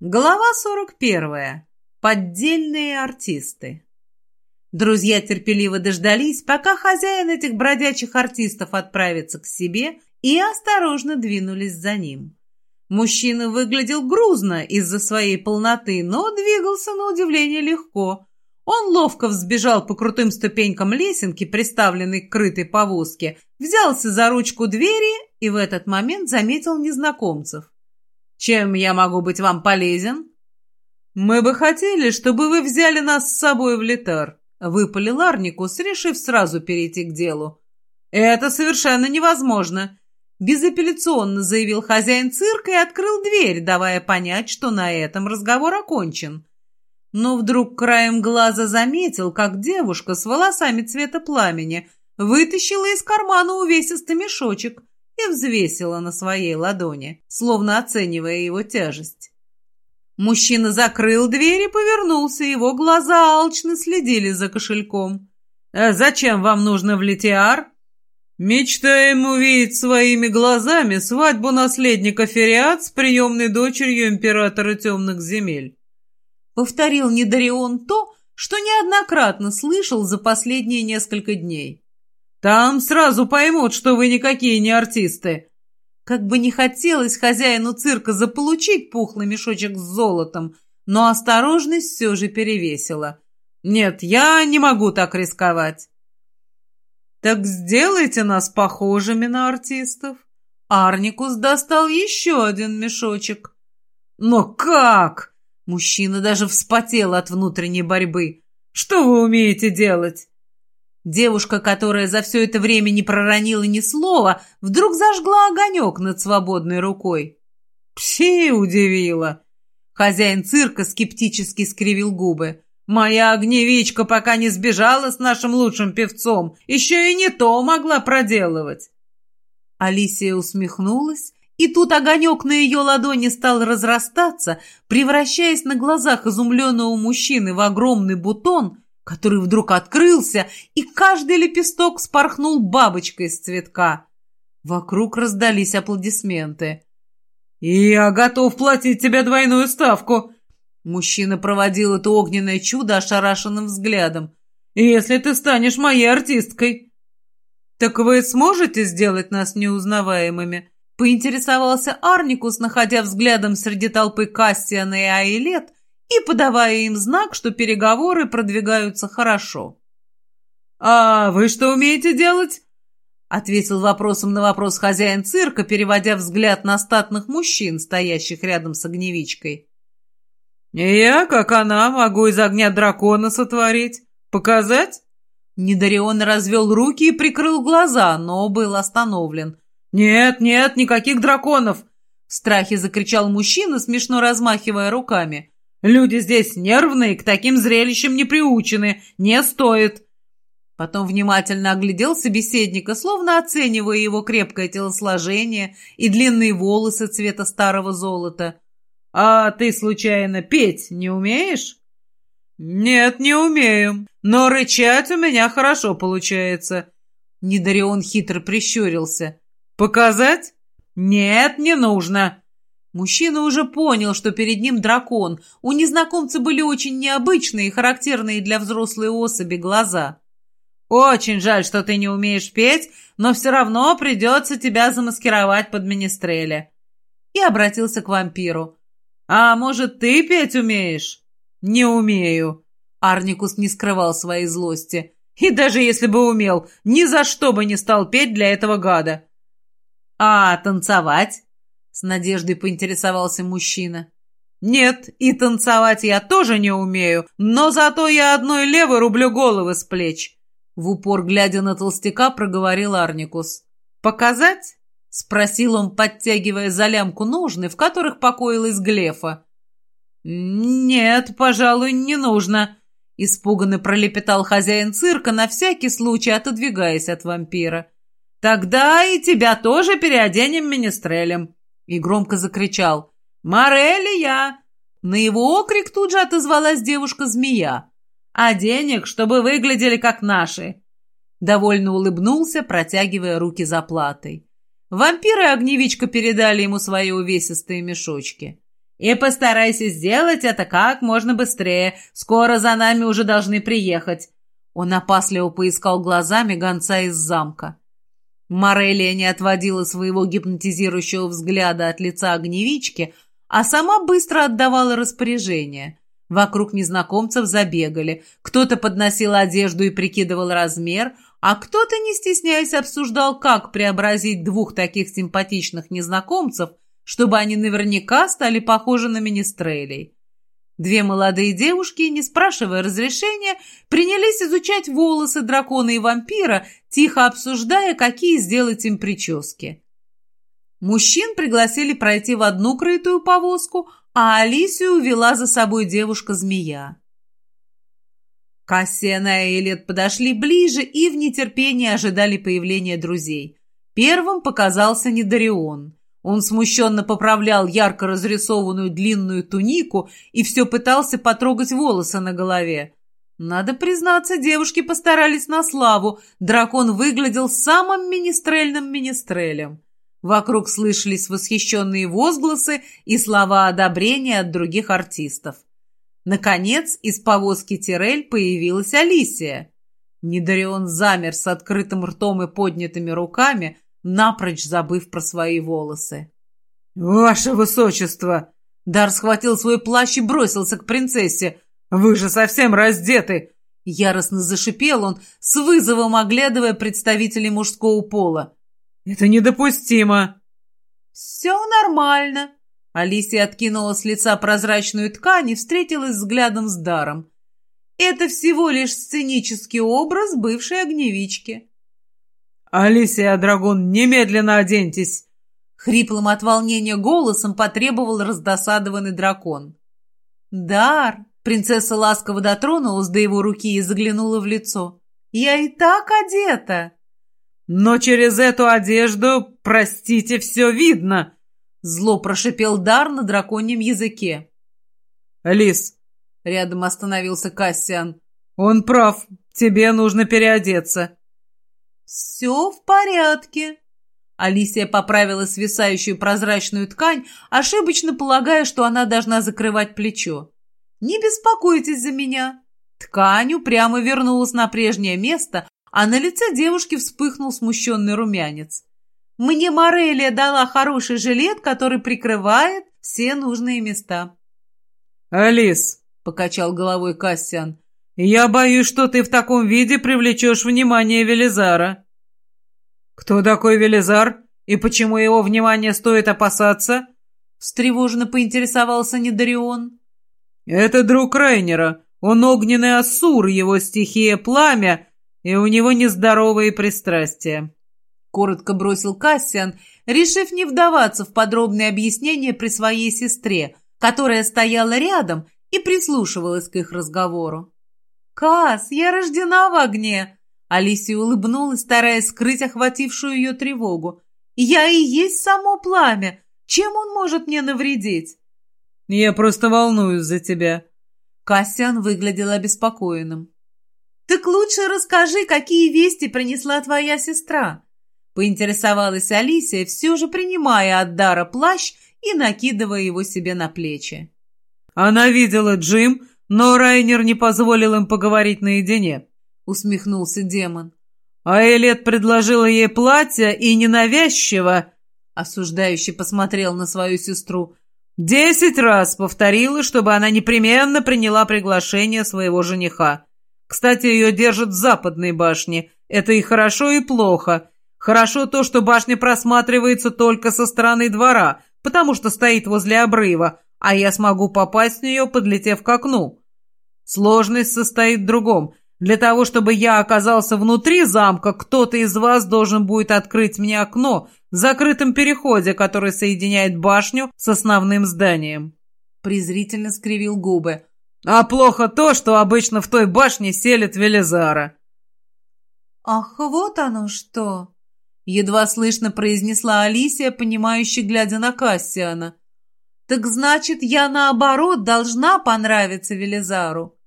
Глава 41. Поддельные артисты. Друзья терпеливо дождались, пока хозяин этих бродячих артистов отправится к себе, и осторожно двинулись за ним. Мужчина выглядел грузно из-за своей полноты, но двигался на удивление легко. Он ловко взбежал по крутым ступенькам лесенки, приставленной к крытой повозке, взялся за ручку двери и в этот момент заметил незнакомцев. Чем я могу быть вам полезен?» «Мы бы хотели, чтобы вы взяли нас с собой в литар», — выпалил Арникус, решив сразу перейти к делу. «Это совершенно невозможно», — безапелляционно заявил хозяин цирка и открыл дверь, давая понять, что на этом разговор окончен. Но вдруг краем глаза заметил, как девушка с волосами цвета пламени вытащила из кармана увесистый мешочек — и взвесила на своей ладони, словно оценивая его тяжесть. Мужчина закрыл дверь и повернулся, его глаза алчно следили за кошельком. «А зачем вам нужно в Литиар?» «Мечтаем увидеть своими глазами свадьбу наследника Фериат с приемной дочерью императора темных земель», повторил Недарион то, что неоднократно слышал за последние несколько дней. Там сразу поймут, что вы никакие не артисты. Как бы не хотелось хозяину цирка заполучить пухлый мешочек с золотом, но осторожность все же перевесила. Нет, я не могу так рисковать. Так сделайте нас похожими на артистов. Арникус достал еще один мешочек. Но как? Мужчина даже вспотел от внутренней борьбы. Что вы умеете делать? Девушка, которая за все это время не проронила ни слова, вдруг зажгла огонек над свободной рукой. «Пси!» — удивила. Хозяин цирка скептически скривил губы. «Моя огневичка пока не сбежала с нашим лучшим певцом, еще и не то могла проделывать». Алисия усмехнулась, и тут огонек на ее ладони стал разрастаться, превращаясь на глазах изумленного мужчины в огромный бутон — который вдруг открылся, и каждый лепесток спорхнул бабочкой с цветка. Вокруг раздались аплодисменты. «Я готов платить тебе двойную ставку!» Мужчина проводил это огненное чудо ошарашенным взглядом. «Если ты станешь моей артисткой!» «Так вы сможете сделать нас неузнаваемыми?» Поинтересовался Арникус, находя взглядом среди толпы Кассиана и Айлет и подавая им знак, что переговоры продвигаются хорошо. «А вы что умеете делать?» — ответил вопросом на вопрос хозяин цирка, переводя взгляд на статных мужчин, стоящих рядом с огневичкой. «Я, как она, могу из огня дракона сотворить. Показать?» Недарион развел руки и прикрыл глаза, но был остановлен. «Нет, нет, никаких драконов!» В страхе закричал мужчина, смешно размахивая руками. Люди здесь нервные, к таким зрелищам не приучены. Не стоит. Потом внимательно оглядел собеседника, словно оценивая его крепкое телосложение и длинные волосы цвета старого золота. «А ты, случайно, петь не умеешь?» «Нет, не умею, но рычать у меня хорошо получается». Недарион хитро прищурился. «Показать?» «Нет, не нужно. Мужчина уже понял, что перед ним дракон. У незнакомца были очень необычные характерные для взрослой особи глаза. «Очень жаль, что ты не умеешь петь, но все равно придется тебя замаскировать под министреля». И обратился к вампиру. «А может, ты петь умеешь?» «Не умею». Арникус не скрывал своей злости. «И даже если бы умел, ни за что бы не стал петь для этого гада». «А танцевать?» С надеждой поинтересовался мужчина. «Нет, и танцевать я тоже не умею, но зато я одной левой рублю головы с плеч». В упор, глядя на толстяка, проговорил Арникус. «Показать?» — спросил он, подтягивая за лямку ножны, в которых покоилась Глефа. «Нет, пожалуй, не нужно», — испуганно пролепетал хозяин цирка, на всякий случай отодвигаясь от вампира. «Тогда и тебя тоже переоденем министрелем и громко закричал «Морелия!». На его окрик тут же отозвалась девушка-змея. «А денег, чтобы выглядели как наши!» Довольно улыбнулся, протягивая руки за платой. Вампир и огневичка передали ему свои увесистые мешочки. И постарайся сделать это как можно быстрее. Скоро за нами уже должны приехать». Он опасливо поискал глазами гонца из замка. Морелия не отводила своего гипнотизирующего взгляда от лица огневички, а сама быстро отдавала распоряжение. Вокруг незнакомцев забегали. Кто-то подносил одежду и прикидывал размер, а кто-то, не стесняясь, обсуждал, как преобразить двух таких симпатичных незнакомцев, чтобы они наверняка стали похожи на министрелей. Две молодые девушки, не спрашивая разрешения, принялись изучать волосы дракона и вампира, тихо обсуждая, какие сделать им прически. Мужчин пригласили пройти в одну крытую повозку, а Алисию увела за собой девушка-змея. Кассиана и Элет подошли ближе и в нетерпении ожидали появления друзей. Первым показался Недарион. Он смущенно поправлял ярко разрисованную длинную тунику и все пытался потрогать волосы на голове. Надо признаться, девушки постарались на славу. Дракон выглядел самым министрельным министрелем. Вокруг слышались восхищенные возгласы и слова одобрения от других артистов. Наконец, из повозки Тирель появилась Алисия. Недарион замер с открытым ртом и поднятыми руками, напрочь забыв про свои волосы. «Ваше высочество!» Дар схватил свой плащ и бросился к принцессе. «Вы же совсем раздеты!» Яростно зашипел он, с вызовом оглядывая представителей мужского пола. «Это недопустимо!» «Все нормально!» Алисия откинула с лица прозрачную ткань и встретилась взглядом с Даром. «Это всего лишь сценический образ бывшей огневички. «Алисия, Драгон, немедленно оденьтесь!» Хриплым от волнения голосом потребовал раздосадованный дракон. «Дар!» Принцесса ласково дотронулась до его руки и заглянула в лицо. «Я и так одета!» «Но через эту одежду, простите, все видно!» Зло прошипел Дар на драконьем языке. «Лис!» Рядом остановился Кассиан. «Он прав. Тебе нужно переодеться». «Все в порядке». Алисия поправила свисающую прозрачную ткань, ошибочно полагая, что она должна закрывать плечо. «Не беспокойтесь за меня». Ткань упрямо вернулась на прежнее место, а на лице девушки вспыхнул смущенный румянец. «Мне Морелия дала хороший жилет, который прикрывает все нужные места». «Алис», — покачал головой Кассиан, «Я боюсь, что ты в таком виде привлечешь внимание Велизара». «Кто такой Велизар? И почему его внимание стоит опасаться?» Встревоженно поинтересовался Недарион. «Это друг Рейнера. Он огненный Ассур, его стихия пламя, и у него нездоровые пристрастия». Коротко бросил Кассиан, решив не вдаваться в подробные объяснения при своей сестре, которая стояла рядом и прислушивалась к их разговору. «Кас, я рождена в огне!» Алисия улыбнулась, стараясь скрыть охватившую ее тревогу. «Я и есть само пламя! Чем он может мне навредить?» «Я просто волнуюсь за тебя». Кассиан выглядел обеспокоенным. «Так лучше расскажи, какие вести принесла твоя сестра?» Поинтересовалась Алисия, все же принимая от Дара плащ и накидывая его себе на плечи. «Она видела Джим, но Райнер не позволил им поговорить наедине», — усмехнулся демон. «А Элет предложила ей платье и ненавязчиво...» Осуждающий посмотрел на свою сестру. «Десять раз повторила, чтобы она непременно приняла приглашение своего жениха. Кстати, ее держат в западной башне. Это и хорошо, и плохо. Хорошо то, что башня просматривается только со стороны двора, потому что стоит возле обрыва, а я смогу попасть в нее, подлетев к окну. Сложность состоит в другом. Для того, чтобы я оказался внутри замка, кто-то из вас должен будет открыть мне окно в закрытом переходе, который соединяет башню с основным зданием. Презрительно скривил губы. А плохо то, что обычно в той башне селит Велизара. «Ах, вот оно что!» Едва слышно произнесла Алисия, понимающе глядя на Кассиана. Так значит, я наоборот должна понравиться Велизару.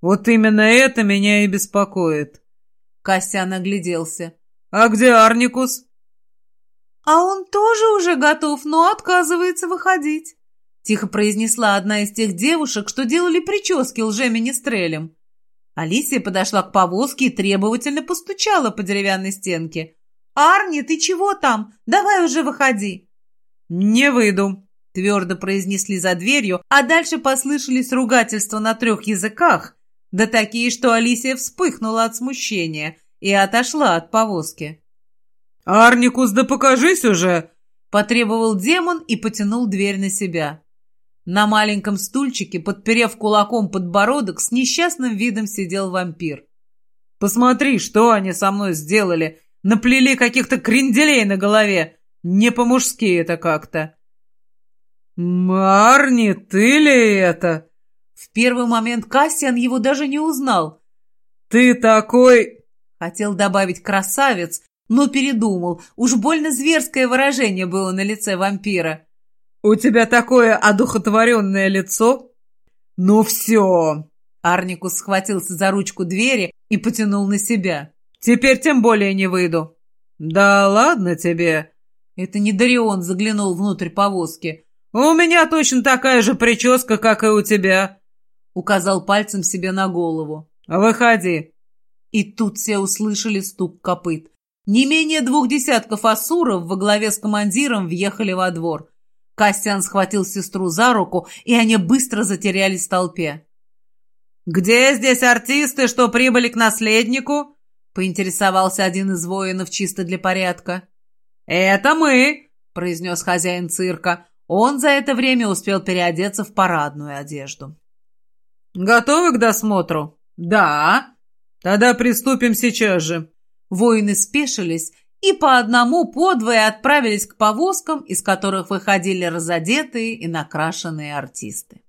Вот именно это меня и беспокоит. Костян огляделся. А где Арникус? А он тоже уже готов, но отказывается выходить. — тихо произнесла одна из тех девушек, что делали прически лже-министрелем. Алисия подошла к повозке и требовательно постучала по деревянной стенке. «Арни, ты чего там? Давай уже выходи!» «Не выйду», — твердо произнесли за дверью, а дальше послышались ругательства на трех языках, да такие, что Алисия вспыхнула от смущения и отошла от повозки. «Арникус, да покажись уже!» — потребовал демон и потянул дверь на себя. На маленьком стульчике, подперев кулаком подбородок, с несчастным видом сидел вампир. «Посмотри, что они со мной сделали! Наплели каких-то кренделей на голове! Не по-мужски это как-то!» «Марни, ты ли это?» В первый момент Кассиан его даже не узнал. «Ты такой...» Хотел добавить «красавец», но передумал. Уж больно зверское выражение было на лице вампира. «У тебя такое одухотворенное лицо?» «Ну все!» Арникус схватился за ручку двери и потянул на себя. «Теперь тем более не выйду». «Да ладно тебе!» Это не Дарион заглянул внутрь повозки. «У меня точно такая же прическа, как и у тебя», — указал пальцем себе на голову. «Выходи». И тут все услышали стук копыт. Не менее двух десятков асуров во главе с командиром въехали во двор. Кастиан схватил сестру за руку, и они быстро затерялись в толпе. «Где здесь артисты, что прибыли к наследнику?» — поинтересовался один из воинов чисто для порядка. «Это мы!» — произнес хозяин цирка. Он за это время успел переодеться в парадную одежду. «Готовы к досмотру?» «Да». «Тогда приступим сейчас же». Воины спешились и по одному подвое отправились к повозкам, из которых выходили разодетые и накрашенные артисты.